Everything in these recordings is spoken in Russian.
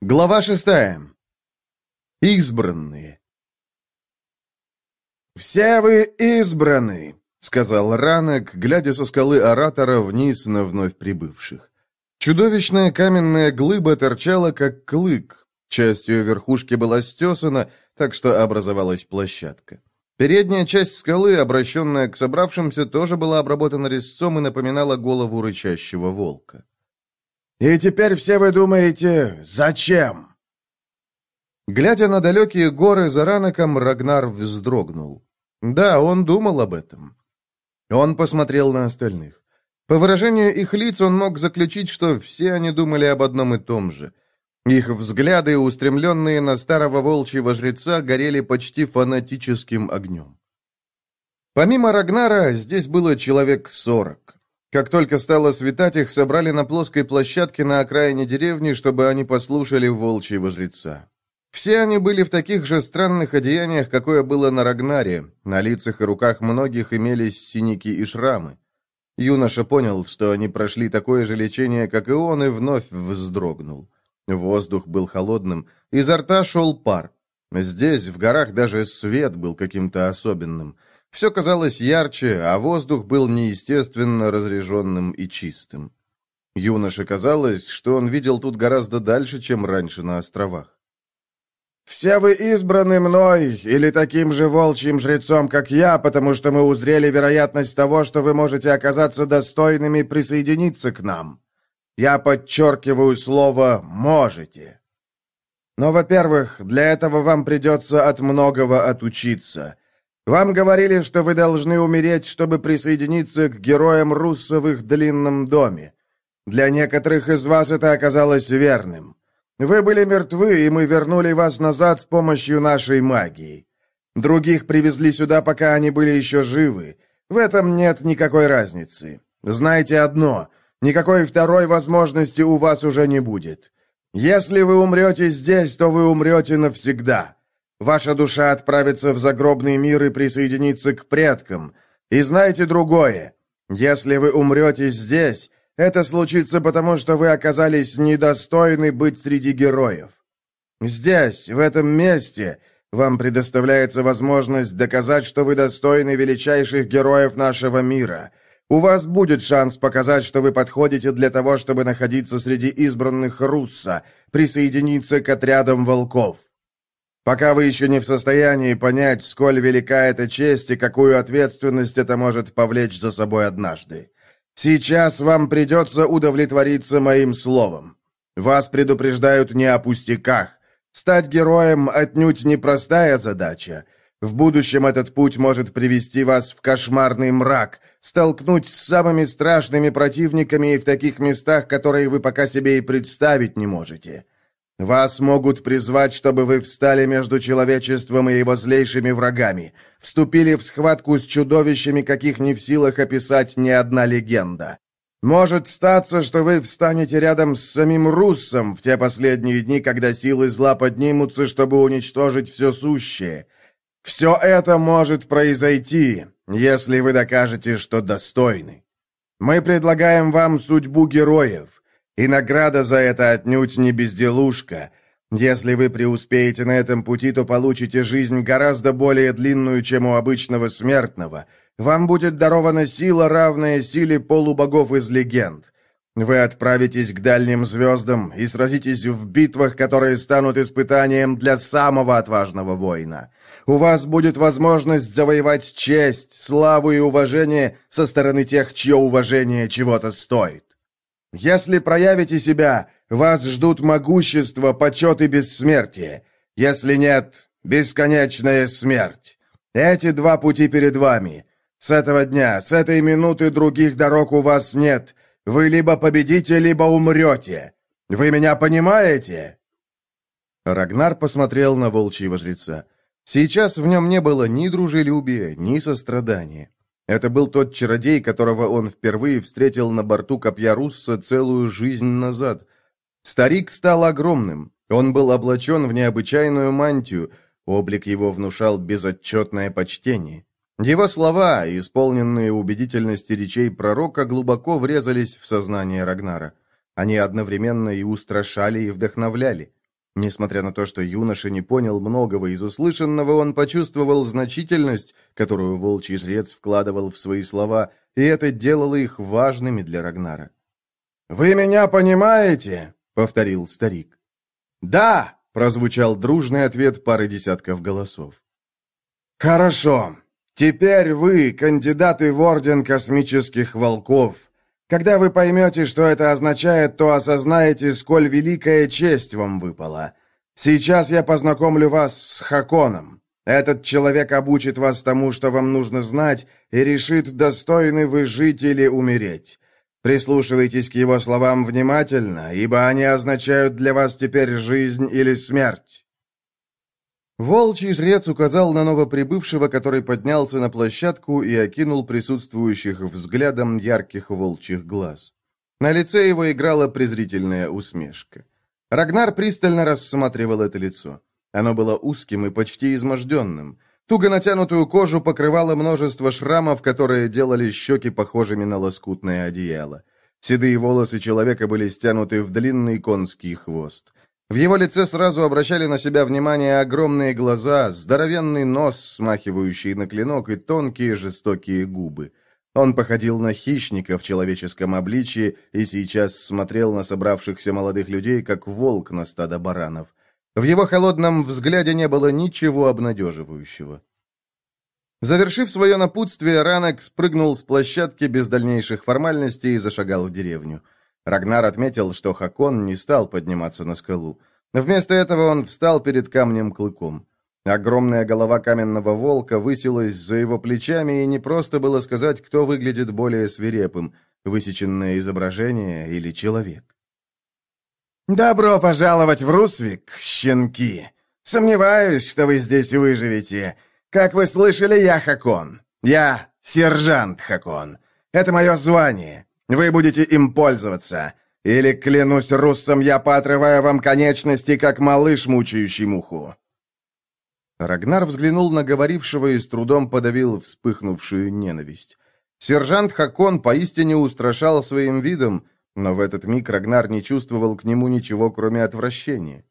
Глава шестая. Избранные. «Все вы избраны!» — сказал Ранок, глядя со скалы оратора вниз на вновь прибывших. Чудовищная каменная глыба торчала, как клык. Часть ее верхушки была стесана, так что образовалась площадка. Передняя часть скалы, обращенная к собравшимся, тоже была обработана резцом и напоминала голову рычащего волка. «И теперь все вы думаете, зачем?» Глядя на далекие горы за раноком, Рагнар вздрогнул. Да, он думал об этом. Он посмотрел на остальных. По выражению их лиц он мог заключить, что все они думали об одном и том же. Их взгляды, устремленные на старого волчьего жреца, горели почти фанатическим огнем. Помимо Рагнара, здесь было человек сорок. Как только стало светать, их собрали на плоской площадке на окраине деревни, чтобы они послушали волчьего жреца. Все они были в таких же странных одеяниях, какое было на Рагнаре. На лицах и руках многих имелись синяки и шрамы. Юноша понял, что они прошли такое же лечение, как и он, и вновь вздрогнул. Воздух был холодным, изо рта шел пар. Здесь, в горах, даже свет был каким-то особенным. Все казалось ярче, а воздух был неестественно разреженным и чистым. Юноше казалось, что он видел тут гораздо дальше, чем раньше на островах. «Все вы избраны мной или таким же волчьим жрецом, как я, потому что мы узрели вероятность того, что вы можете оказаться достойными присоединиться к нам. Я подчеркиваю слово «можете». Но, во-первых, для этого вам придется от многого отучиться. Вам говорили, что вы должны умереть, чтобы присоединиться к героям Русса в их длинном доме. Для некоторых из вас это оказалось верным. Вы были мертвы, и мы вернули вас назад с помощью нашей магии. Других привезли сюда, пока они были еще живы. В этом нет никакой разницы. Знайте одно, никакой второй возможности у вас уже не будет. Если вы умрете здесь, то вы умрете навсегда. Ваша душа отправится в загробный мир и присоединится к предкам. И знайте другое. Если вы умрете здесь, это случится потому, что вы оказались недостойны быть среди героев. Здесь, в этом месте, вам предоставляется возможность доказать, что вы достойны величайших героев нашего мира. У вас будет шанс показать, что вы подходите для того, чтобы находиться среди избранных Русса, присоединиться к отрядам волков. Пока вы еще не в состоянии понять, сколь велика эта честь и какую ответственность это может повлечь за собой однажды. Сейчас вам придется удовлетвориться моим словом. Вас предупреждают не о пустяках. Стать героем отнюдь непростая задача. В будущем этот путь может привести вас в кошмарный мрак, столкнуть с самыми страшными противниками и в таких местах, которые вы пока себе и представить не можете. Вас могут призвать, чтобы вы встали между человечеством и его злейшими врагами, вступили в схватку с чудовищами, каких не в силах описать ни одна легенда. Может статься, что вы встанете рядом с самим Руссом в те последние дни, когда силы зла поднимутся, чтобы уничтожить все сущее. Все это может произойти, если вы докажете, что достойны. Мы предлагаем вам судьбу героев, и награда за это отнюдь не безделушка. Если вы преуспеете на этом пути, то получите жизнь гораздо более длинную, чем у обычного смертного. Вам будет дарована сила, равная силе полубогов из легенд. Вы отправитесь к дальним звездам и сразитесь в битвах, которые станут испытанием для самого отважного воина. У вас будет возможность завоевать честь, славу и уважение со стороны тех, чье уважение чего-то стоит. Если проявите себя, вас ждут могущество, почет и бессмертие. Если нет, бесконечная смерть. Эти два пути перед вами. С этого дня, с этой минуты других дорог у вас нет. Вы либо победите, либо умрете. Вы меня понимаете?» Рагнар посмотрел на волчьего жреца. Сейчас в нем не было ни дружелюбия, ни сострадания. Это был тот чародей, которого он впервые встретил на борту Копья Русса целую жизнь назад. Старик стал огромным. Он был облачен в необычайную мантию. Облик его внушал безотчетное почтение. Его слова, исполненные убедительности речей пророка, глубоко врезались в сознание Рагнара. Они одновременно и устрашали, и вдохновляли. Несмотря на то, что юноша не понял многого из услышанного, он почувствовал значительность, которую волчий жрец вкладывал в свои слова, и это делало их важными для Рагнара. «Вы меня понимаете?» — повторил старик. «Да!» — прозвучал дружный ответ пары десятков голосов. «Хорошо. Теперь вы кандидаты в Орден Космических Волков. Когда вы поймете, что это означает, то осознаете, сколь великая честь вам выпала. Сейчас я познакомлю вас с Хаконом. Этот человек обучит вас тому, что вам нужно знать, и решит, достойны вы жить или умереть. Прислушивайтесь к его словам внимательно, ибо они означают для вас теперь жизнь или смерть. Волчий жрец указал на новоприбывшего, который поднялся на площадку и окинул присутствующих взглядом ярких волчьих глаз. На лице его играла презрительная усмешка. Рагнар пристально рассматривал это лицо. Оно было узким и почти изможденным. Туго натянутую кожу покрывало множество шрамов, которые делали щеки похожими на лоскутное одеяло. Седые волосы человека были стянуты в длинный конский хвост. В его лице сразу обращали на себя внимание огромные глаза, здоровенный нос, смахивающий на клинок, и тонкие жестокие губы. Он походил на хищника в человеческом обличии и сейчас смотрел на собравшихся молодых людей, как волк на стадо баранов. В его холодном взгляде не было ничего обнадеживающего. Завершив свое напутствие, Ранок спрыгнул с площадки без дальнейших формальностей и зашагал в деревню. Рагнар отметил, что Хакон не стал подниматься на скалу. Вместо этого он встал перед камнем клыком. Огромная голова каменного волка высилась за его плечами, и не просто было сказать, кто выглядит более свирепым, высеченное изображение или человек. «Добро пожаловать в Русвик, щенки! Сомневаюсь, что вы здесь выживете. Как вы слышали, я Хакон. Я сержант Хакон. Это мое звание. Вы будете им пользоваться. Или, клянусь руссом, я поотрываю вам конечности, как малыш, мучающий муху». Рагнар взглянул на говорившего и с трудом подавил вспыхнувшую ненависть. Сержант Хакон поистине устрашал своим видом, но в этот миг Рагнар не чувствовал к нему ничего, кроме отвращения.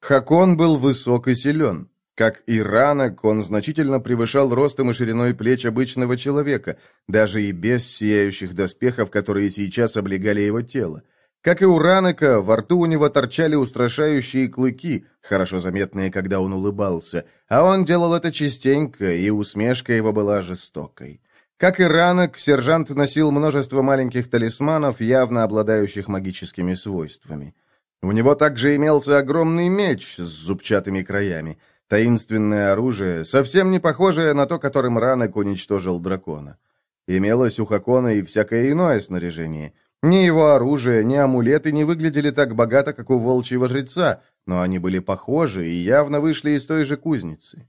Хакон был высок и силен. Как и Ранок, он значительно превышал ростом и шириной плеч обычного человека, даже и без сияющих доспехов, которые сейчас облегали его тело. Как и у Ранока, во рту у него торчали устрашающие клыки, хорошо заметные, когда он улыбался, а он делал это частенько, и усмешка его была жестокой. Как и Ранок, сержант носил множество маленьких талисманов, явно обладающих магическими свойствами. У него также имелся огромный меч с зубчатыми краями – Таинственное оружие, совсем не похожее на то, которым Ранок уничтожил дракона. Имелось у Хакона и всякое иное снаряжение. Ни его оружие, ни амулеты не выглядели так богато, как у волчьего жреца, но они были похожи и явно вышли из той же кузницы.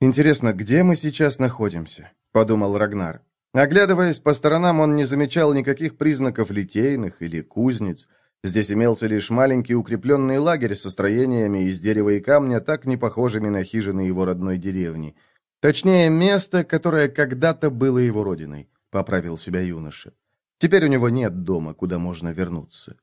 «Интересно, где мы сейчас находимся?» — подумал Рагнар. Оглядываясь по сторонам, он не замечал никаких признаков литейных или кузнец — Здесь имелся лишь маленький укрепленный лагерь со строениями из дерева и камня, так не похожими на хижины его родной деревни. Точнее, место, которое когда-то было его родиной, поправил себя юноша. Теперь у него нет дома, куда можно вернуться.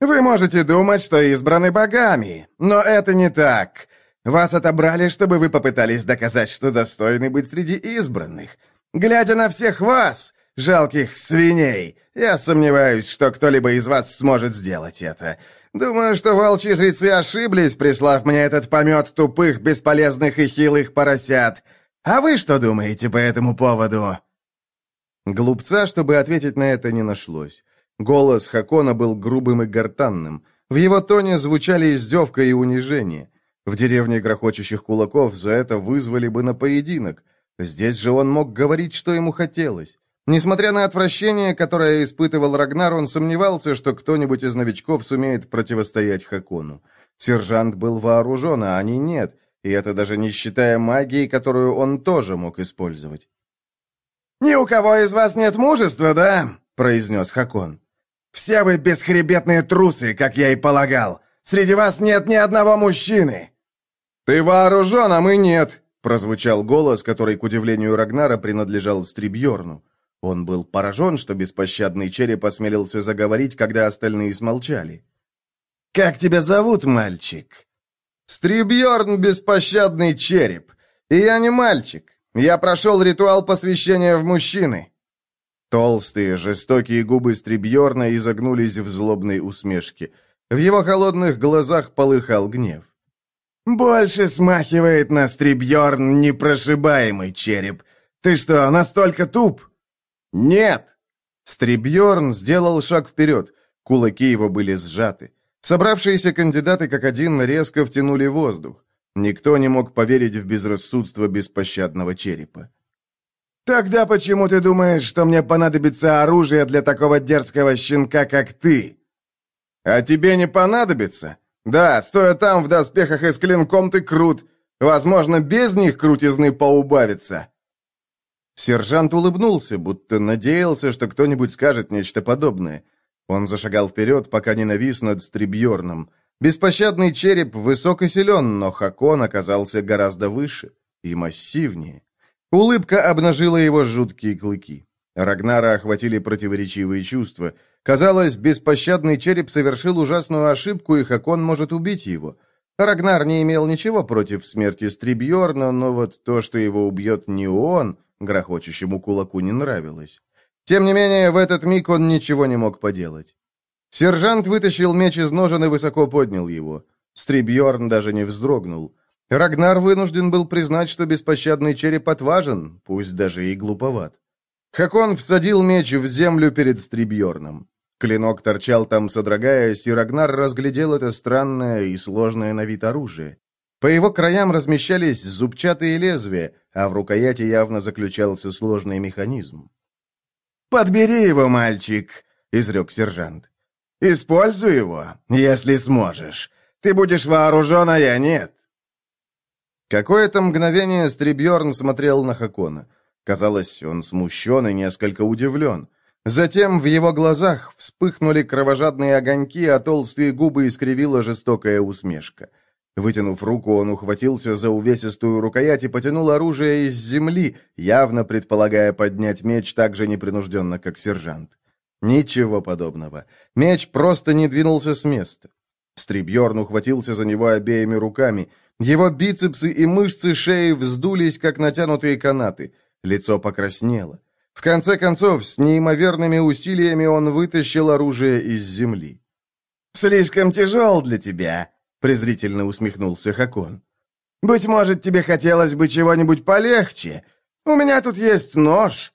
«Вы можете думать, что избраны богами, но это не так. Вас отобрали, чтобы вы попытались доказать, что достойны быть среди избранных. Глядя на всех вас, Жалких свиней! Я сомневаюсь, что кто-либо из вас сможет сделать это. Думаю, что волчьи жрецы ошиблись, прислав мне этот помет тупых, бесполезных и хилых поросят. А вы что думаете по этому поводу?» Глупца, чтобы ответить на это, не нашлось. Голос Хакона был грубым и гортанным. В его тоне звучали издевка и унижение. В деревне грохочущих кулаков за это вызвали бы на поединок. Здесь же он мог говорить, что ему хотелось. Несмотря на отвращение, которое испытывал Рагнар, он сомневался, что кто-нибудь из новичков сумеет противостоять Хакону. Сержант был вооружен, а они нет, и это даже не считая магии, которую он тоже мог использовать. «Ни у кого из вас нет мужества, да?» — произнес Хакон. «Все вы бесхребетные трусы, как я и полагал. Среди вас нет ни одного мужчины!» «Ты вооружен, а мы нет!» — прозвучал голос, который, к удивлению Рагнара, принадлежал Стрибьерну. Он был поражен, что беспощадный череп осмелился заговорить, когда остальные смолчали. «Как тебя зовут, мальчик?» «Стрибьерн Беспощадный Череп. И я не мальчик. Я прошел ритуал посвящения в мужчины». Толстые, жестокие губы Стрибьерна изогнулись в злобной усмешке. В его холодных глазах полыхал гнев. «Больше смахивает на Стрибьерн непрошибаемый череп. Ты что, настолько туп?» «Нет!» Стрибьерн сделал шаг вперед. Кулаки его были сжаты. Собравшиеся кандидаты как один резко втянули воздух. Никто не мог поверить в безрассудство беспощадного черепа. «Тогда почему ты думаешь, что мне понадобится оружие для такого дерзкого щенка, как ты?» «А тебе не понадобится? Да, стоя там в доспехах и с клинком ты крут. Возможно, без них крутизны поубавится». Сержант улыбнулся, будто надеялся, что кто-нибудь скажет нечто подобное. Он зашагал вперед, пока не навис над Стрибьерном. Беспощадный череп высок и силен, но Хакон оказался гораздо выше и массивнее. Улыбка обнажила его жуткие клыки. Рагнара охватили противоречивые чувства. Казалось, беспощадный череп совершил ужасную ошибку, и Хакон может убить его. Рагнар не имел ничего против смерти Стрибьерна, но вот то, что его убьет не он, грохочущему кулаку не нравилось. Тем не менее, в этот миг он ничего не мог поделать. Сержант вытащил меч из ножен и высоко поднял его. Стрибьерн даже не вздрогнул. Рагнар вынужден был признать, что беспощадный череп отважен, пусть даже и глуповат. Хакон всадил меч в землю перед Стрибьерном. Клинок торчал там, содрогаясь, и Рагнар разглядел это странное и сложное на вид оружие. По его краям размещались зубчатые лезвия, а в рукояти явно заключался сложный механизм. «Подбери его, мальчик», — изрек сержант. «Используй его, если сможешь. Ты будешь вооружен, а я нет». Какое-то мгновение Стрибьерн смотрел на Хакона. Казалось, он смущен и несколько удивлен. Затем в его глазах вспыхнули кровожадные огоньки, а толстые губы искривила жестокая усмешка. Вытянув руку, он ухватился за увесистую рукоять и потянул оружие из земли, явно предполагая поднять меч так же непринужденно, как сержант. Ничего подобного. Меч просто не двинулся с места. Стрибьерн ухватился за него обеими руками. Его бицепсы и мышцы шеи вздулись, как натянутые канаты. Лицо покраснело. В конце концов, с неимоверными усилиями он вытащил оружие из земли. «Слишком тяжел для тебя», презрительно усмехнулся Хакон. «Быть может, тебе хотелось бы чего-нибудь полегче? У меня тут есть нож».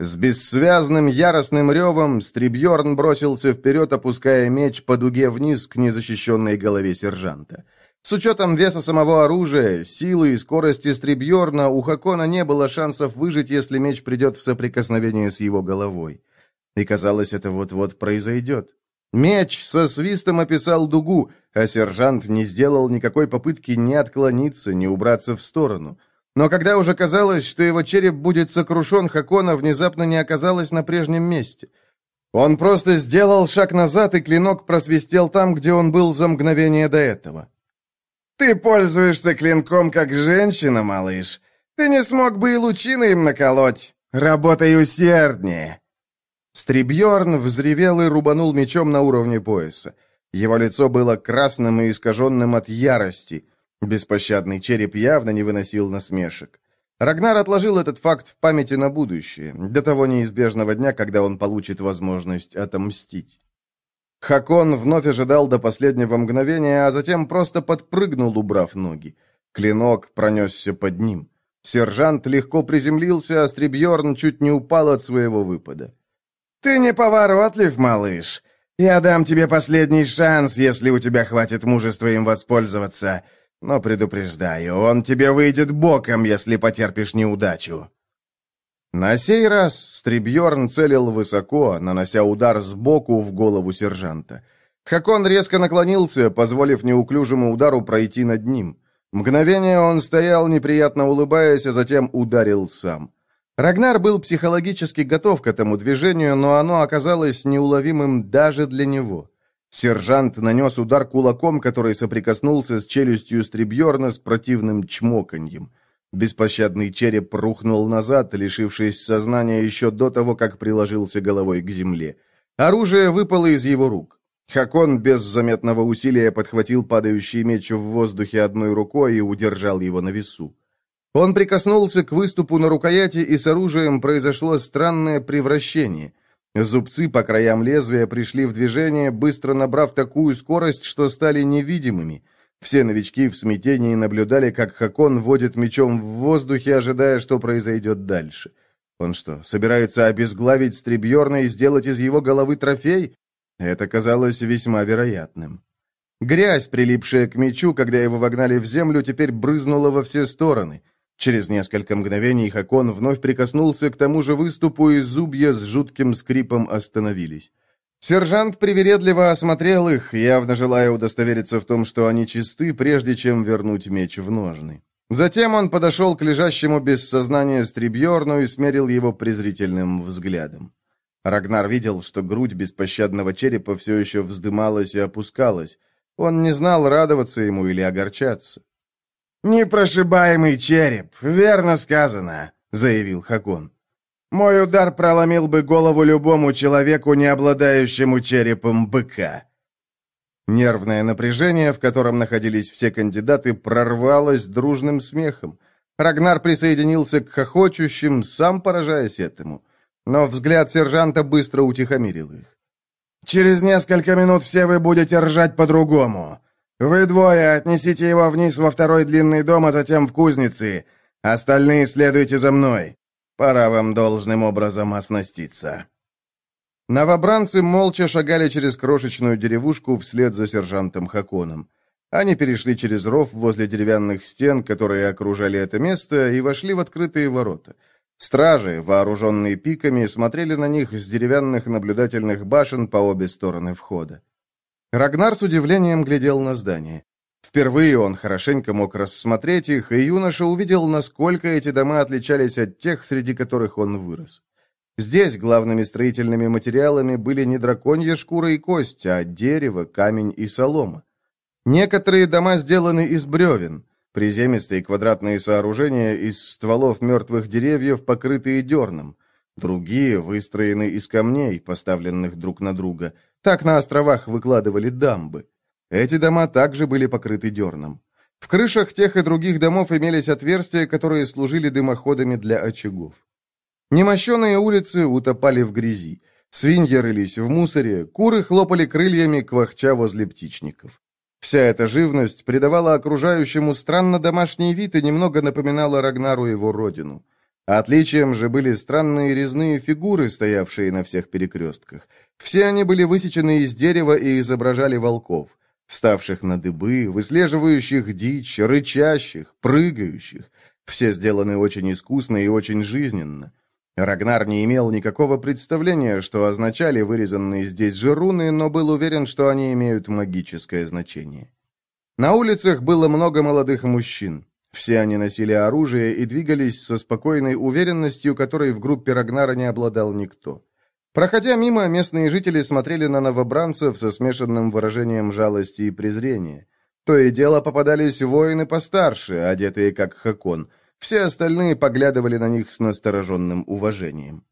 С бессвязным яростным ревом Стрибьерн бросился вперед, опуская меч по дуге вниз к незащищенной голове сержанта. С учетом веса самого оружия, силы и скорости Стрибьерна, у Хакона не было шансов выжить, если меч придет в соприкосновение с его головой. И казалось, это вот-вот произойдет. Меч со свистом описал дугу, а сержант не сделал никакой попытки ни отклониться, ни убраться в сторону. Но когда уже казалось, что его череп будет сокрушен, Хакона внезапно не оказалось на прежнем месте. Он просто сделал шаг назад, и клинок просвистел там, где он был за мгновение до этого. «Ты пользуешься клинком как женщина, малыш. Ты не смог бы и лучины им наколоть. Работай усерднее!» Стрибьерн взревел и рубанул мечом на уровне пояса. Его лицо было красным и искаженным от ярости. Беспощадный череп явно не выносил насмешек. Рагнар отложил этот факт в памяти на будущее, до того неизбежного дня, когда он получит возможность отомстить. Хакон вновь ожидал до последнего мгновения, а затем просто подпрыгнул, убрав ноги. Клинок пронесся под ним. Сержант легко приземлился, а Стрибьерн чуть не упал от своего выпада. «Ты неповоротлив, малыш. Я дам тебе последний шанс, если у тебя хватит мужества им воспользоваться. Но предупреждаю, он тебе выйдет боком, если потерпишь неудачу». На сей раз Стрибьерн целил высоко, нанося удар сбоку в голову сержанта. Хакон резко наклонился, позволив неуклюжему удару пройти над ним. Мгновение он стоял, неприятно улыбаясь, а затем ударил сам. Рагнар был психологически готов к этому движению, но оно оказалось неуловимым даже для него. Сержант нанес удар кулаком, который соприкоснулся с челюстью Стрибьерна с противным чмоканьем. Беспощадный череп рухнул назад, лишившись сознания еще до того, как приложился головой к земле. Оружие выпало из его рук. Хакон без заметного усилия подхватил падающий меч в воздухе одной рукой и удержал его на весу. Он прикоснулся к выступу на рукояти, и с оружием произошло странное превращение. Зубцы по краям лезвия пришли в движение, быстро набрав такую скорость, что стали невидимыми. Все новички в смятении наблюдали, как Хакон водит мечом в воздухе, ожидая, что произойдет дальше. Он что, собирается обезглавить Стребьерна и сделать из его головы трофей? Это казалось весьма вероятным. Грязь, прилипшая к мечу, когда его вогнали в землю, теперь брызнула во все стороны — Через несколько мгновений Хакон вновь прикоснулся к тому же выступу, и зубья с жутким скрипом остановились. Сержант привередливо осмотрел их, явно желая удостовериться в том, что они чисты, прежде чем вернуть меч в ножны. Затем он подошел к лежащему без сознания Стрибьерну и смерил его презрительным взглядом. Рагнар видел, что грудь беспощадного черепа все еще вздымалась и опускалась. Он не знал, радоваться ему или огорчаться. «Непрошибаемый череп, верно сказано», — заявил Хакон. «Мой удар проломил бы голову любому человеку, не обладающему черепом быка». Нервное напряжение, в котором находились все кандидаты, прорвалось дружным смехом. Рагнар присоединился к хохочущим, сам поражаясь этому. Но взгляд сержанта быстро утихомирил их. «Через несколько минут все вы будете ржать по-другому. «Вы двое отнесите его вниз во второй длинный дом, а затем в кузницы. Остальные следуйте за мной. Пора вам должным образом оснаститься». Новобранцы молча шагали через крошечную деревушку вслед за сержантом Хаконом. Они перешли через ров возле деревянных стен, которые окружали это место, и вошли в открытые ворота. Стражи, вооруженные пиками, смотрели на них с деревянных наблюдательных башен по обе стороны входа. Рагнар с удивлением глядел на здание. Впервые он хорошенько мог рассмотреть их, и юноша увидел, насколько эти дома отличались от тех, среди которых он вырос. Здесь главными строительными материалами были не драконья шкура и кость, а дерево, камень и солома. Некоторые дома сделаны из бревен, приземистые квадратные сооружения из стволов мертвых деревьев, покрытые дерном. Другие выстроены из камней, поставленных друг на друга – так на островах выкладывали дамбы. Эти дома также были покрыты дерном. В крышах тех и других домов имелись отверстия, которые служили дымоходами для очагов. Немощенные улицы утопали в грязи. Свиньи рылись в мусоре, куры хлопали крыльями, квахча возле птичников. Вся эта живность придавала окружающему странно домашний вид и немного напоминала Рагнару его родину. Отличием же были странные резные фигуры, стоявшие на всех перекрестках. Все они были высечены из дерева и изображали волков, вставших на дыбы, выслеживающих дичь, рычащих, прыгающих. Все сделаны очень искусно и очень жизненно. Рагнар не имел никакого представления, что означали вырезанные здесь же руны, но был уверен, что они имеют магическое значение. На улицах было много молодых мужчин. Все они носили оружие и двигались со спокойной уверенностью, которой в группе Рагнара не обладал никто. Проходя мимо, местные жители смотрели на новобранцев со смешанным выражением жалости и презрения. То и дело попадались воины постарше, одетые как Хакон. Все остальные поглядывали на них с настороженным уважением.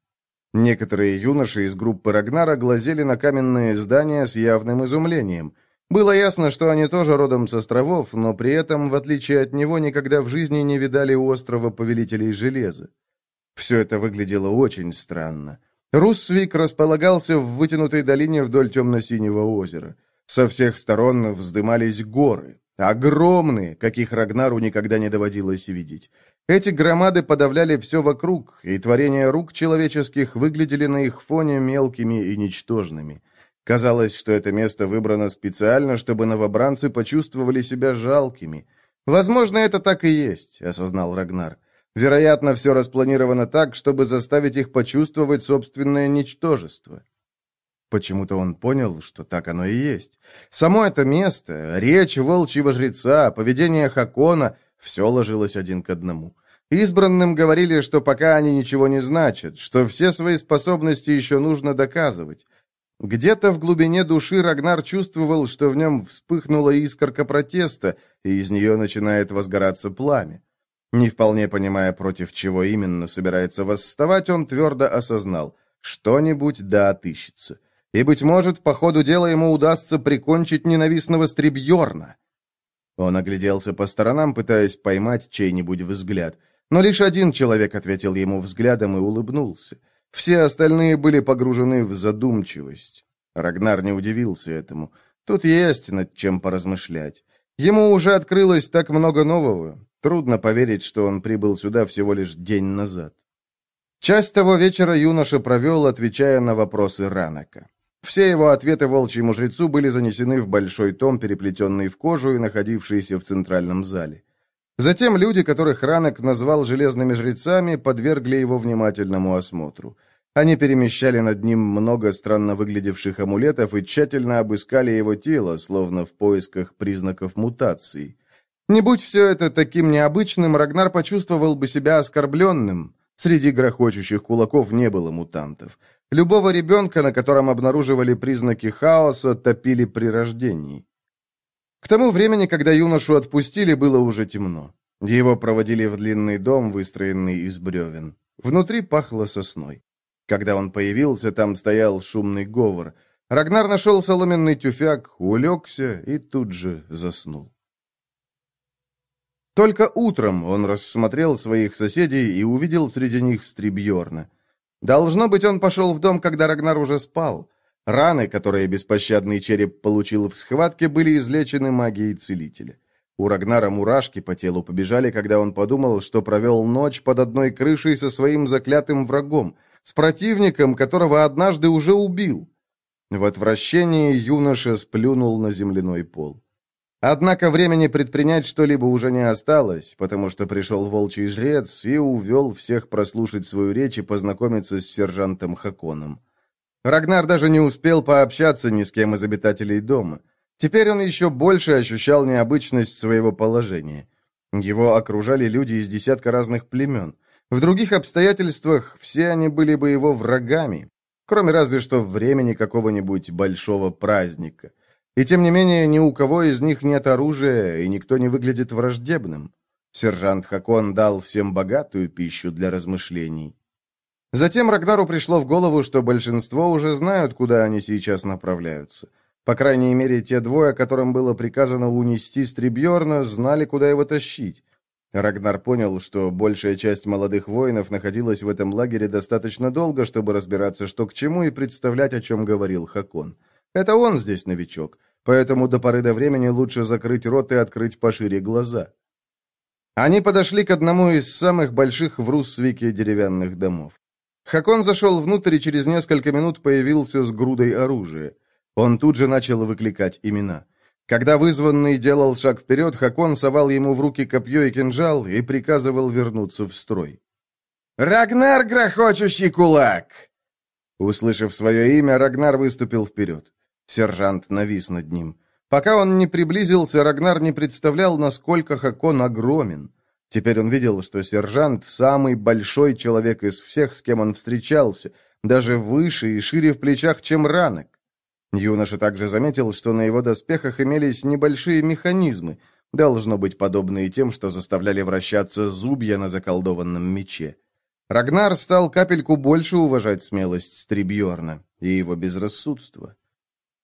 Некоторые юноши из группы Рагнара глазели на каменные здания с явным изумлением. Было ясно, что они тоже родом с островов, но при этом, в отличие от него, никогда в жизни не видали острова повелителей железа. Все это выглядело очень странно. Руссвик располагался в вытянутой долине вдоль темно-синего озера. Со всех сторон вздымались горы. Огромные, каких Рагнару никогда не доводилось видеть. Эти громады подавляли все вокруг, и творения рук человеческих выглядели на их фоне мелкими и ничтожными. Казалось, что это место выбрано специально, чтобы новобранцы почувствовали себя жалкими. «Возможно, это так и есть», — осознал Рагнар. Вероятно, все распланировано так, чтобы заставить их почувствовать собственное ничтожество. Почему-то он понял, что так оно и есть. Само это место, речь волчьего жреца, поведение Хакона — все ложилось один к одному. Избранным говорили, что пока они ничего не значат, что все свои способности еще нужно доказывать. Где-то в глубине души Рагнар чувствовал, что в нем вспыхнула искорка протеста, и из нее начинает возгораться пламя. Не вполне понимая, против чего именно собирается восставать, он твердо осознал, что-нибудь да отыщется. И, быть может, по ходу дела ему удастся прикончить ненавистного Стрибьорна. Он огляделся по сторонам, пытаясь поймать чей-нибудь взгляд. Но лишь один человек ответил ему взглядом и улыбнулся. Все остальные были погружены в задумчивость. Рагнар не удивился этому. Тут есть над чем поразмышлять. Ему уже открылось так много нового. Трудно поверить, что он прибыл сюда всего лишь день назад. Часть того вечера юноша провел, отвечая на вопросы Ранака. Все его ответы волчьему жрецу были занесены в большой том, переплетенный в кожу и находившийся в центральном зале. Затем люди, которых Ранок назвал железными жрецами, подвергли его внимательному осмотру. Они перемещали над ним много странно выглядевших амулетов и тщательно обыскали его тело, словно в поисках признаков мутации. Не будь все это таким необычным, Рагнар почувствовал бы себя оскорбленным. Среди грохочущих кулаков не было мутантов. Любого ребенка, на котором обнаруживали признаки хаоса, топили при рождении. К тому времени, когда юношу отпустили, было уже темно. Его проводили в длинный дом, выстроенный из бревен. Внутри пахло сосной. Когда он появился, там стоял шумный говор. Рагнар нашел соломенный тюфяк, улегся и тут же заснул. Только утром он рассмотрел своих соседей и увидел среди них Стрибьорна. Должно быть, он пошел в дом, когда Рагнар уже спал. Раны, которые беспощадный череп получил в схватке, были излечены магией целителя. У Рагнара мурашки по телу побежали, когда он подумал, что провел ночь под одной крышей со своим заклятым врагом, с противником, которого однажды уже убил. В отвращении юноша сплюнул на земляной пол. Однако времени предпринять что-либо уже не осталось, потому что пришел волчий жрец и увел всех прослушать свою речь и познакомиться с сержантом Хаконом. Рагнар даже не успел пообщаться ни с кем из обитателей дома. Теперь он еще больше ощущал необычность своего положения. Его окружали люди из десятка разных племен. В других обстоятельствах все они были бы его врагами, кроме разве что времени какого-нибудь большого праздника – и тем не менее, ни у кого из них нет оружия, и никто не выглядит враждебным. Сержант Хакон дал всем богатую пищу для размышлений. Затем Рагнару пришло в голову, что большинство уже знают, куда они сейчас направляются. По крайней мере, те двое, которым было приказано унести Стрибьерна, знали, куда его тащить. Рагнар понял, что большая часть молодых воинов находилась в этом лагере достаточно долго, чтобы разбираться, что к чему, и представлять, о чем говорил Хакон. Это он здесь новичок, поэтому до поры до времени лучше закрыть рот и открыть пошире глаза. Они подошли к одному из самых больших в Руссвике деревянных домов. Хакон зашел внутрь и через несколько минут появился с грудой оружия. Он тут же начал выкликать имена. Когда вызванный делал шаг вперед, Хакон совал ему в руки копье и кинжал и приказывал вернуться в строй. «Рагнар, грохочущий кулак!» Услышав свое имя, Рагнар выступил вперед. Сержант навис над ним. Пока он не приблизился, Рагнар не представлял, насколько Хакон огромен. Теперь он видел, что сержант – самый большой человек из всех, с кем он встречался, даже выше и шире в плечах, чем Ранок. Юноша также заметил, что на его доспехах имелись небольшие механизмы, должно быть подобные тем, что заставляли вращаться зубья на заколдованном мече. Рагнар стал капельку больше уважать смелость Стрибьорна и его безрассудство.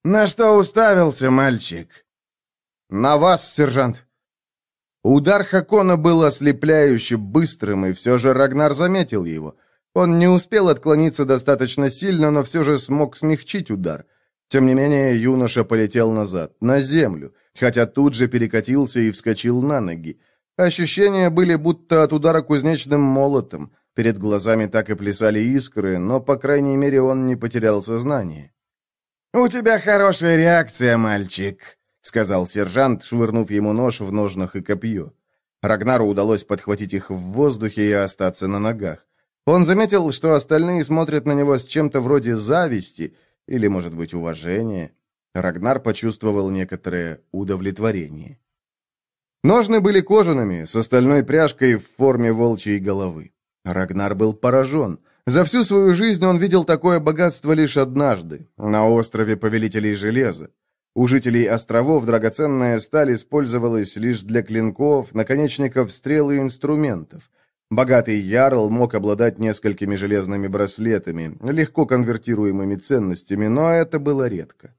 «На что уставился, мальчик?» «На вас, сержант!» Удар Хакона был ослепляюще быстрым, и все же Рагнар заметил его. Он не успел отклониться достаточно сильно, но все же смог смягчить удар. Тем не менее, юноша полетел назад, на землю, хотя тут же перекатился и вскочил на ноги. Ощущения были будто от удара кузнечным молотом. Перед глазами так и плясали искры, но, по крайней мере, он не потерял сознание. «У тебя хорошая реакция, мальчик», — сказал сержант, швырнув ему нож в ножнах и копье. Рагнару удалось подхватить их в воздухе и остаться на ногах. Он заметил, что остальные смотрят на него с чем-то вроде зависти или, может быть, уважения. Рагнар почувствовал некоторое удовлетворение. Ножны были кожаными, с остальной пряжкой в форме волчьей головы. Рагнар был поражен. За всю свою жизнь он видел такое богатство лишь однажды, на острове Повелителей Железа. У жителей островов драгоценная сталь использовалась лишь для клинков, наконечников стрел и инструментов. Богатый ярл мог обладать несколькими железными браслетами, легко конвертируемыми ценностями, но это было редко.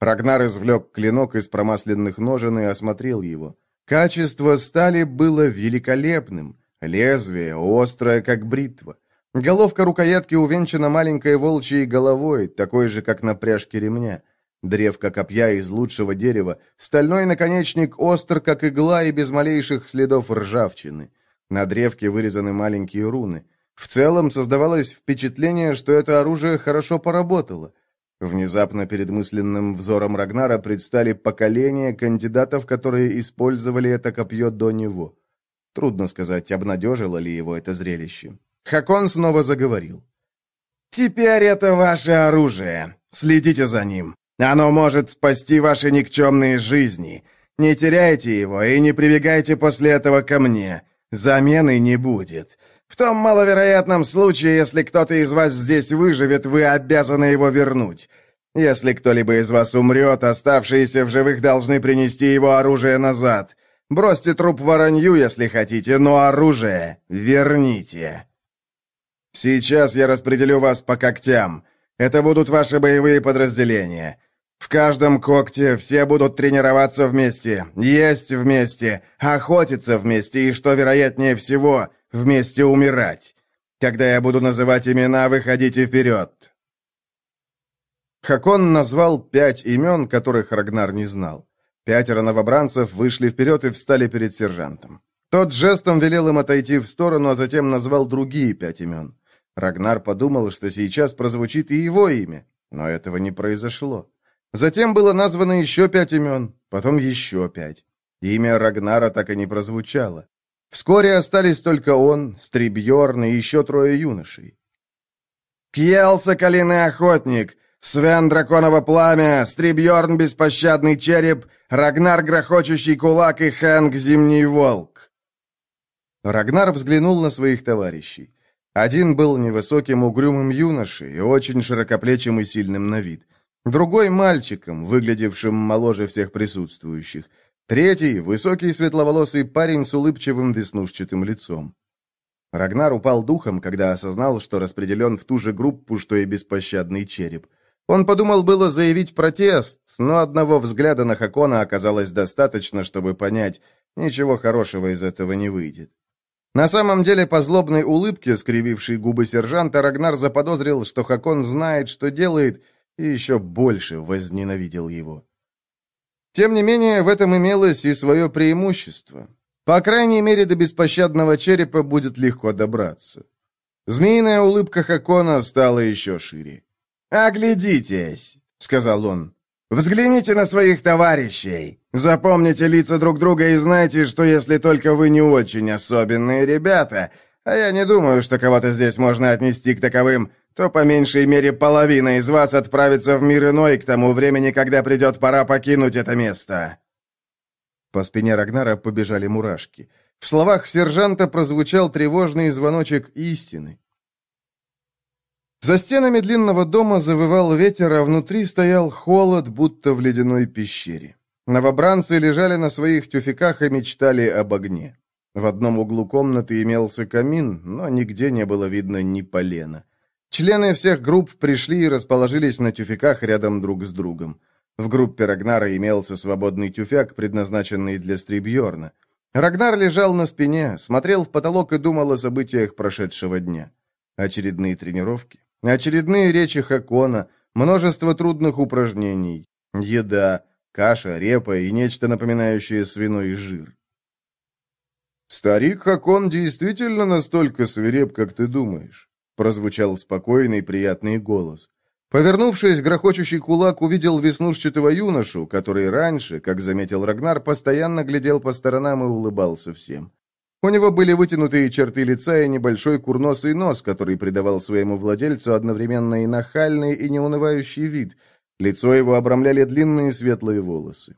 Рагнар извлек клинок из промасленных ножен и осмотрел его. Качество стали было великолепным, лезвие острое, как бритва. Головка рукоятки увенчана маленькой волчьей головой, такой же, как на пряжке ремня. Древко копья из лучшего дерева, стальной наконечник остр, как игла, и без малейших следов ржавчины. На древке вырезаны маленькие руны. В целом создавалось впечатление, что это оружие хорошо поработало. Внезапно перед мысленным взором Рагнара предстали поколения кандидатов, которые использовали это копье до него. Трудно сказать, обнадежило ли его это зрелище. Хакон снова заговорил. «Теперь это ваше оружие. Следите за ним. Оно может спасти ваши никчемные жизни. Не теряйте его и не прибегайте после этого ко мне. Замены не будет. В том маловероятном случае, если кто-то из вас здесь выживет, вы обязаны его вернуть. Если кто-либо из вас умрет, оставшиеся в живых должны принести его оружие назад. Бросьте труп воронью, если хотите, но оружие верните. Сейчас я распределю вас по когтям. Это будут ваши боевые подразделения. В каждом когте все будут тренироваться вместе, есть вместе, охотиться вместе и, что вероятнее всего, вместе умирать. Когда я буду называть имена, выходите вперед. Хакон назвал пять имен, которых Рагнар не знал. Пятеро новобранцев вышли вперед и встали перед сержантом. Тот жестом велел им отойти в сторону, а затем назвал другие пять имен. Рагнар подумал, что сейчас прозвучит и его имя, но этого не произошло. Затем было названо еще пять имен, потом еще пять. Имя Рагнара так и не прозвучало. Вскоре остались только он, Стрибьерн и еще трое юношей. «Кьел, соколиный охотник! Свен, драконово пламя! Стрибьерн, беспощадный череп! Рагнар, грохочущий кулак и Хэнк, зимний волк!» Рагнар взглянул на своих товарищей. Один был невысоким угрюмым юношей, очень широкоплечим и сильным на вид. Другой — мальчиком, выглядевшим моложе всех присутствующих. Третий — высокий светловолосый парень с улыбчивым веснушчатым лицом. Рагнар упал духом, когда осознал, что распределен в ту же группу, что и беспощадный череп. Он подумал было заявить протест, но одного взгляда на Хакона оказалось достаточно, чтобы понять, ничего хорошего из этого не выйдет. На самом деле, по злобной улыбке, скривившей губы сержанта, Рагнар заподозрил, что Хакон знает, что делает, и еще больше возненавидел его. Тем не менее, в этом имелось и свое преимущество. По крайней мере, до беспощадного черепа будет легко добраться. Змеиная улыбка Хакона стала еще шире. «Оглядитесь», — сказал он. «Взгляните на своих товарищей. Запомните лица друг друга и знайте, что если только вы не очень особенные ребята, а я не думаю, что кого-то здесь можно отнести к таковым, то по меньшей мере половина из вас отправится в мир иной к тому времени, когда придет пора покинуть это место». По спине Рагнара побежали мурашки. В словах сержанта прозвучал тревожный звоночек истины. За стенами длинного дома завывал ветер, а внутри стоял холод, будто в ледяной пещере. Новобранцы лежали на своих тюфяках и мечтали об огне. В одном углу комнаты имелся камин, но нигде не было видно ни полена. Члены всех групп пришли и расположились на тюфяках рядом друг с другом. В группе Рагнара имелся свободный тюфяк, предназначенный для Стрибьорна. Рагнар лежал на спине, смотрел в потолок и думал о событиях прошедшего дня. Очередные тренировки, очередные речи Хакона, множество трудных упражнений, еда, каша, репа и нечто напоминающее свиной жир. «Старик Хакон действительно настолько свиреп, как ты думаешь?» Прозвучал спокойный, приятный голос. Повернувшись, грохочущий кулак увидел веснушчатого юношу, который раньше, как заметил Рагнар, постоянно глядел по сторонам и улыбался всем. У него были вытянутые черты лица и небольшой курносый нос, который придавал своему владельцу одновременно и нахальный, и неунывающий вид. Лицо его обрамляли длинные светлые волосы.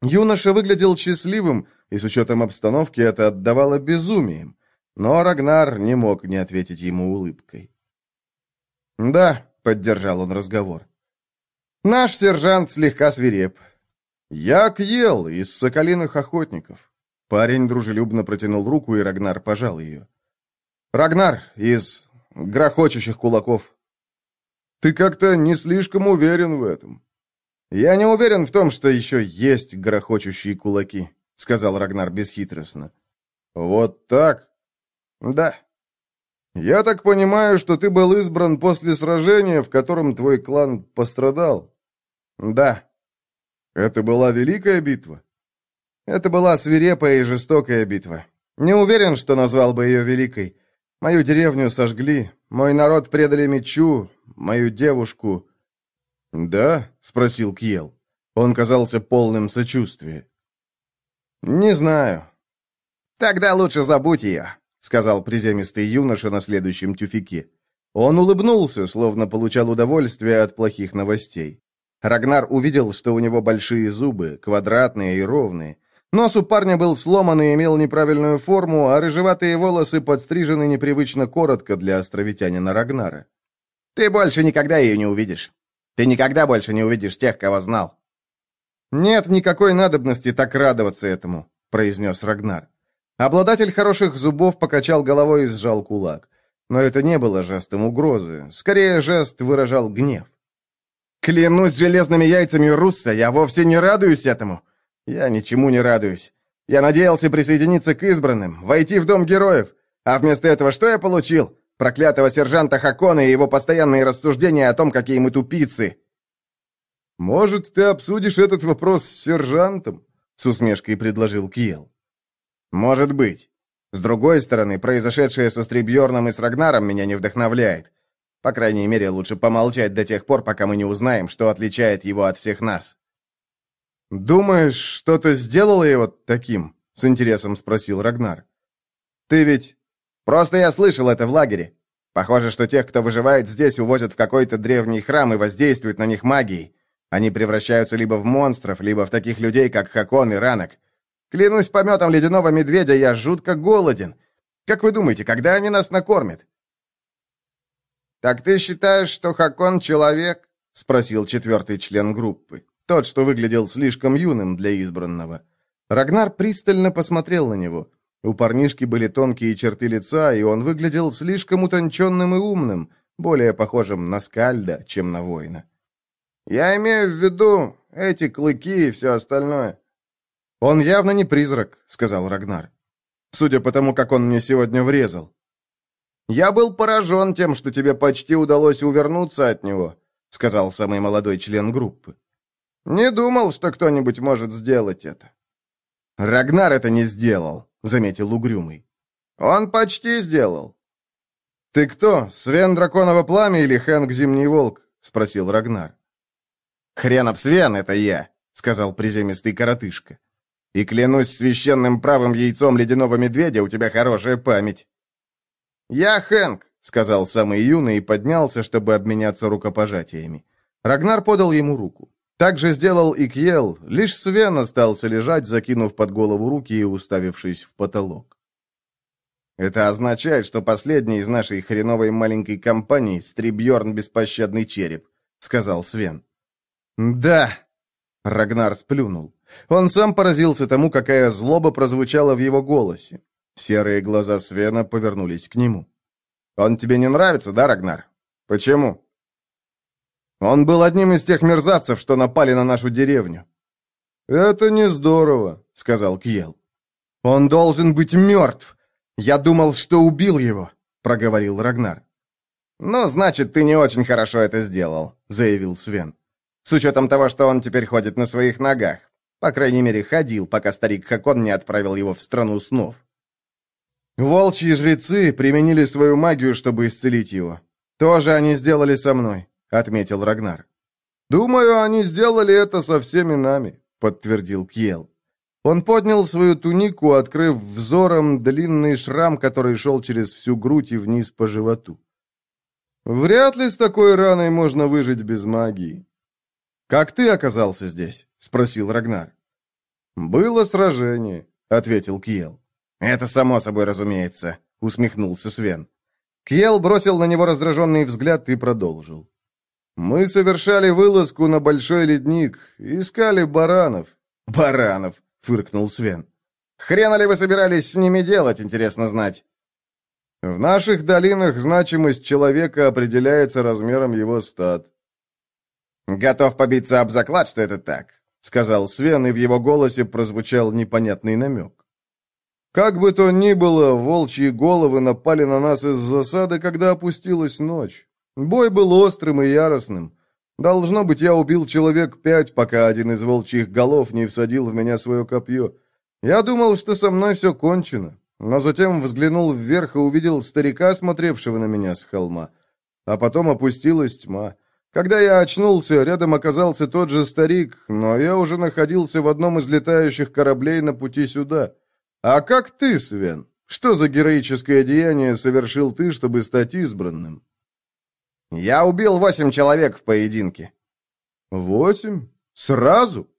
Юноша выглядел счастливым, и с учетом обстановки это отдавало безумием. Но Рагнар не мог не ответить ему улыбкой. «Да», — поддержал он разговор. «Наш сержант слегка свиреп. Я Кьел из соколиных охотников». Парень дружелюбно протянул руку, и Рагнар пожал ее. Рагнар из грохочущих кулаков. Ты как-то не слишком уверен в этом. Я не уверен в том, что еще есть грохочущие кулаки, сказал Рагнар бесхитростно. Вот так? Да. Я так понимаю, что ты был избран после сражения, в котором твой клан пострадал. Да. Это была великая битва. Это была свирепая и жестокая битва. Не уверен, что назвал бы ее великой. Мою деревню сожгли, мой народ предали мечу, мою девушку...» «Да?» — спросил Кьел. Он казался полным сочувствия. «Не знаю». «Тогда лучше забудь ее», — сказал приземистый юноша на следующем тюфике. Он улыбнулся, словно получал удовольствие от плохих новостей. Рагнар увидел, что у него большие зубы, квадратные и ровные. Нос у парня был сломан и имел неправильную форму, а рыжеватые волосы подстрижены непривычно коротко для островитянина Рагнара. «Ты больше никогда ее не увидишь. Ты никогда больше не увидишь тех, кого знал». «Нет никакой надобности так радоваться этому», — произнес Рагнар. Обладатель хороших зубов покачал головой и сжал кулак. Но это не было жестом угрозы. Скорее, жест выражал гнев. «Клянусь железными яйцами Русса, я вовсе не радуюсь этому. Я ничему не радуюсь. Я надеялся присоединиться к избранным, войти в Дом Героев. А вместо этого что я получил? Проклятого сержанта Хакона и его постоянные рассуждения о том, какие мы тупицы. «Может, ты обсудишь этот вопрос с сержантом?» — с усмешкой предложил Киел. «Может быть. С другой стороны, произошедшее со Стрибьерном и с Рагнаром меня не вдохновляет. По крайней мере, лучше помолчать до тех пор, пока мы не узнаем, что отличает его от всех нас». «Думаешь, что-то сделало его таким?» — с интересом спросил Рагнар. «Ты ведь...» «Просто я слышал это в лагере. Похоже, что тех, кто выживает здесь, увозят в какой-то древний храм и воздействуют на них магией. Они превращаются либо в монстров, либо в таких людей, как Хакон и Ранок. Клянусь пометом ледяного медведя, я жутко голоден. Как вы думаете, когда они нас накормят?» «Так ты считаешь, что Хакон человек?» — спросил четвертый член группы. Тот, что выглядел слишком юным для избранного. Рагнар пристально посмотрел на него. У парнишки были тонкие черты лица, и он выглядел слишком утонченным и умным, более похожим на скальда, чем на воина. «Я имею в виду эти клыки и все остальное». «Он явно не призрак», — сказал Рагнар. «Судя по тому, как он мне сегодня врезал». «Я был поражен тем, что тебе почти удалось увернуться от него», — сказал самый молодой член группы. Не думал, что кто-нибудь может сделать это. Рагнар это не сделал, заметил угрюмый. Он почти сделал. Ты кто, Свен Драконово Пламя или Хэнк Зимний Волк? спросил Рагнар. Хренов Свен, это я, сказал приземистый коротышка. И клянусь священным правым яйцом ледяного медведя, у тебя хорошая память. Я Хэнк, сказал самый юный и поднялся, чтобы обменяться рукопожатиями. Рагнар подал ему руку. Так же сделал и Кьел, лишь Свен остался лежать, закинув под голову руки и уставившись в потолок. Это означает, что последний из нашей хреновой маленькой компании Стрибьерн Беспощадный Череп, сказал Свен. Да, Рагнар сплюнул. Он сам поразился тому, какая злоба прозвучала в его голосе. Серые глаза Свена повернулись к нему. «Он тебе не нравится, да, Рагнар? Почему?» Он был одним из тех мерзавцев, что напали на нашу деревню». «Это не здорово», — сказал Кьел. «Он должен быть мертв. Я думал, что убил его», — проговорил Рагнар. «Ну, значит, ты не очень хорошо это сделал», — заявил Свен. «С учетом того, что он теперь ходит на своих ногах. По крайней мере, ходил, пока старик Хакон не отправил его в страну снов». «Волчьи жрецы применили свою магию, чтобы исцелить его. Тоже они сделали со мной. — отметил Рагнар. «Думаю, они сделали это со всеми нами», — подтвердил Кьел. Он поднял свою тунику, открыв взором длинный шрам, который шел через всю грудь и вниз по животу. «Вряд ли с такой раной можно выжить без магии». «Как ты оказался здесь?» — спросил Рагнар. «Было сражение», — ответил Кьел. «Это само собой разумеется», — усмехнулся Свен. Кьел бросил на него раздраженный взгляд и продолжил. Мы совершали вылазку на большой ледник, искали баранов. Баранов, фыркнул Свен. Хрена ли вы собирались с ними делать, интересно знать? В наших долинах значимость человека определяется размером его стад. «Готов побиться об заклад, что это так», — сказал Свен, и в его голосе прозвучал непонятный намек. Как бы то ни было, волчьи головы напали на нас из засады, когда опустилась ночь. Бой был острым и яростным. Должно быть, я убил человек пять, пока один из волчьих голов не всадил в меня свое копье. Я думал, что со мной все кончено, но затем взглянул вверх и увидел старика, смотревшего на меня с холма. А потом опустилась тьма. Когда я очнулся, рядом оказался тот же старик, но я уже находился в одном из летающих кораблей на пути сюда. А как ты, Свен? Что за героическое деяние совершил ты, чтобы стать избранным? Я убил восемь человек в поединке. Восемь? Сразу?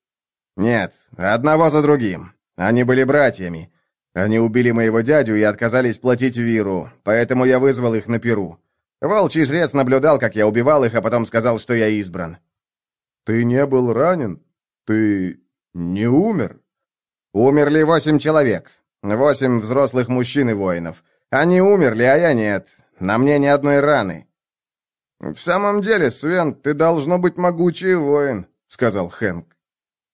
Нет, одного за другим. Они были братьями. Они убили моего дядю и отказались платить Виру, поэтому я вызвал их на Перу. Волчий жрец наблюдал, как я убивал их, а потом сказал, что я избран. Ты не был ранен? Ты не умер? Умерли восемь человек. Восемь взрослых мужчин и воинов. Они умерли, а я нет. На мне ни одной раны. «В самом деле, Свен, ты должно быть могучий воин», — сказал Хэнк.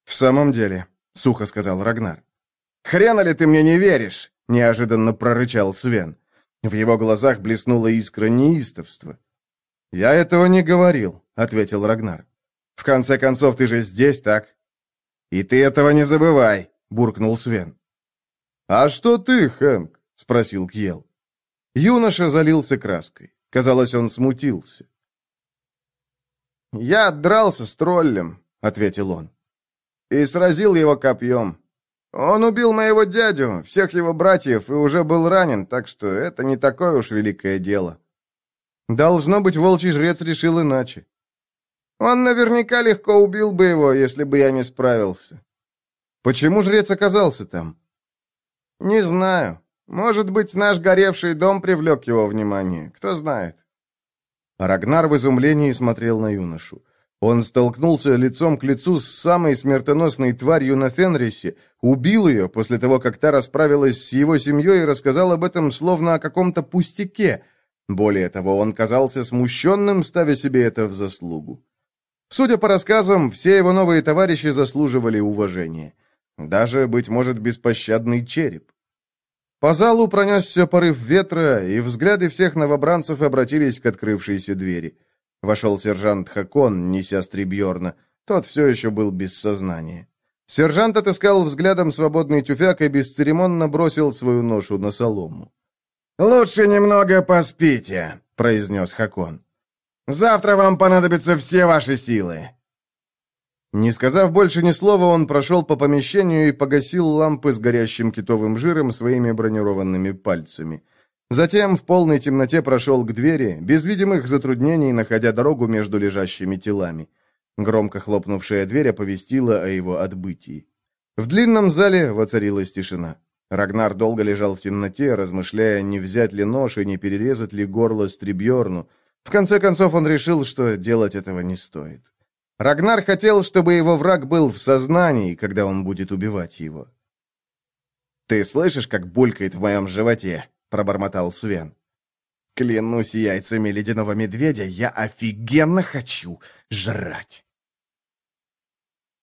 «В самом деле», — сухо сказал Рагнар. «Хрена ли ты мне не веришь?» — неожиданно прорычал Свен. В его глазах блеснула искра неистовства. «Я этого не говорил», — ответил Рагнар. «В конце концов, ты же здесь, так?» «И ты этого не забывай», — буркнул Свен. «А что ты, Хэнк?» — спросил Кьел. Юноша залился краской. Казалось, он смутился. «Я дрался с троллем», — ответил он, — «и сразил его копьем. Он убил моего дядю, всех его братьев, и уже был ранен, так что это не такое уж великое дело». «Должно быть, волчий жрец решил иначе». «Он наверняка легко убил бы его, если бы я не справился». «Почему жрец оказался там?» «Не знаю. Может быть, наш горевший дом привлек его внимание, кто знает». Рагнар в изумлении смотрел на юношу. Он столкнулся лицом к лицу с самой смертоносной тварью на Фенрисе, убил ее после того, как та расправилась с его семьей и рассказал об этом словно о каком-то пустяке. Более того, он казался смущенным, ставя себе это в заслугу. Судя по рассказам, все его новые товарищи заслуживали уважения. Даже, быть может, беспощадный череп. По залу пронесся порыв ветра, и взгляды всех новобранцев обратились к открывшейся двери. Вошел сержант Хакон, неся стрибьерна. Тот все еще был без сознания. Сержант отыскал взглядом свободный тюфяк и бесцеремонно бросил свою ношу на солому. «Лучше немного поспите», — произнес Хакон. «Завтра вам понадобятся все ваши силы». Не сказав больше ни слова, он прошел по помещению и погасил лампы с горящим китовым жиром своими бронированными пальцами. Затем в полной темноте прошел к двери, без видимых затруднений, находя дорогу между лежащими телами. Громко хлопнувшая дверь оповестила о его отбытии. В длинном зале воцарилась тишина. Рагнар долго лежал в темноте, размышляя, не взять ли нож и не перерезать ли горло Стрибьерну. В конце концов он решил, что делать этого не стоит. Рагнар хотел, чтобы его враг был в сознании, когда он будет убивать его. «Ты слышишь, как булькает в моем животе?» — пробормотал Свен. «Клянусь яйцами ледяного медведя, я офигенно хочу жрать!»